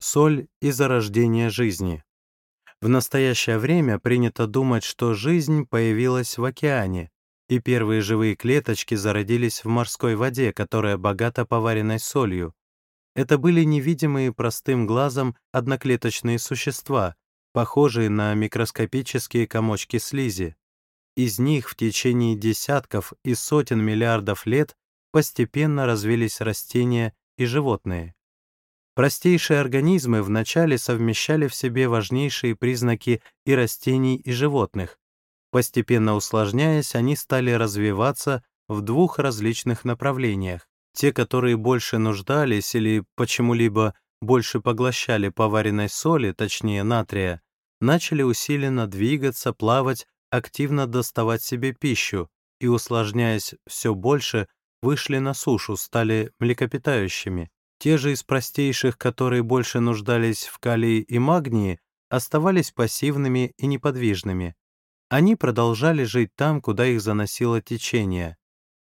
Соль и зарождение жизни. В настоящее время принято думать, что жизнь появилась в океане, и первые живые клеточки зародились в морской воде, которая богата поваренной солью. Это были невидимые простым глазом одноклеточные существа, похожие на микроскопические комочки слизи. Из них в течение десятков и сотен миллиардов лет постепенно развились растения и животные. Простейшие организмы вначале совмещали в себе важнейшие признаки и растений, и животных. Постепенно усложняясь, они стали развиваться в двух различных направлениях. Те, которые больше нуждались или почему-либо больше поглощали поваренной соли, точнее натрия, начали усиленно двигаться, плавать, активно доставать себе пищу и, усложняясь все больше, вышли на сушу, стали млекопитающими. Те же из простейших, которые больше нуждались в калии и магнии, оставались пассивными и неподвижными. Они продолжали жить там, куда их заносило течение.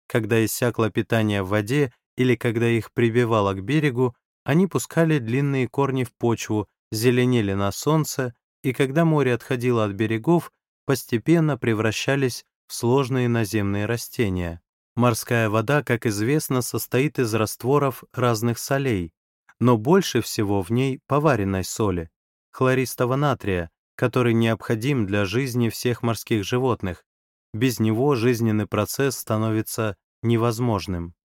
Когда иссякло питание в воде или когда их прибивало к берегу, они пускали длинные корни в почву, зеленели на солнце, и когда море отходило от берегов, постепенно превращались в сложные наземные растения. Морская вода, как известно, состоит из растворов разных солей, но больше всего в ней поваренной соли, хлористого натрия, который необходим для жизни всех морских животных. Без него жизненный процесс становится невозможным.